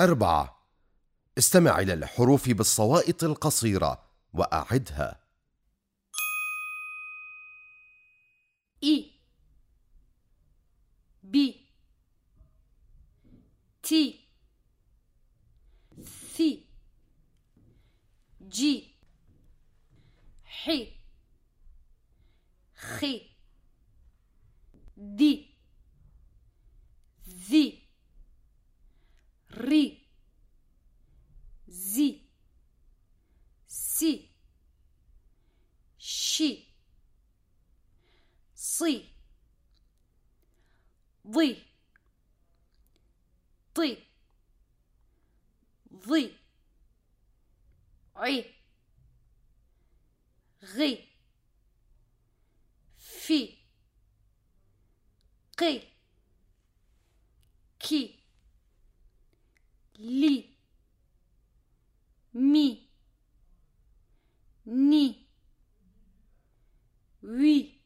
أربعة. استمع إلى الحروف بالصوائط القصيرة وأعدها. I B T ثي. جي. حي. خي. دي. si, she, si, li, ti, vi, ri, ri, fi, qi, ki, li. oui,